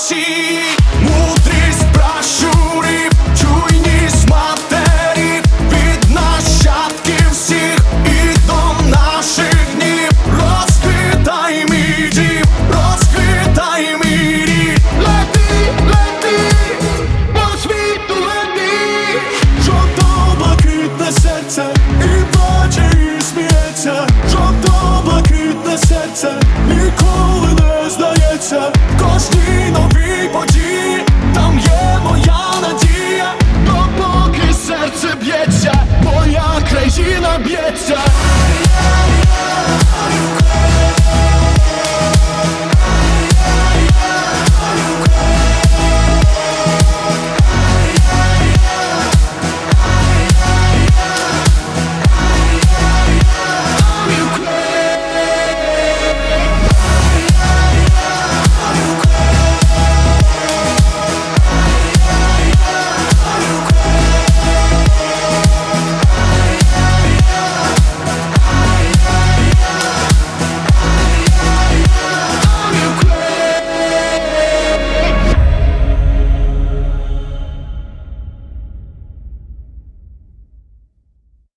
очі, мудрість пращурів, чуйність матері, від нащадків всіх і до наших днів, розквітай мій дім, розквітай мій рід. Лети, лети, по світу лети, жовто блакитне серце, і плаче, і сміється, жовто блакитне серце, ніколи не здається.